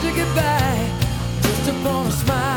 to get by just upon a smile.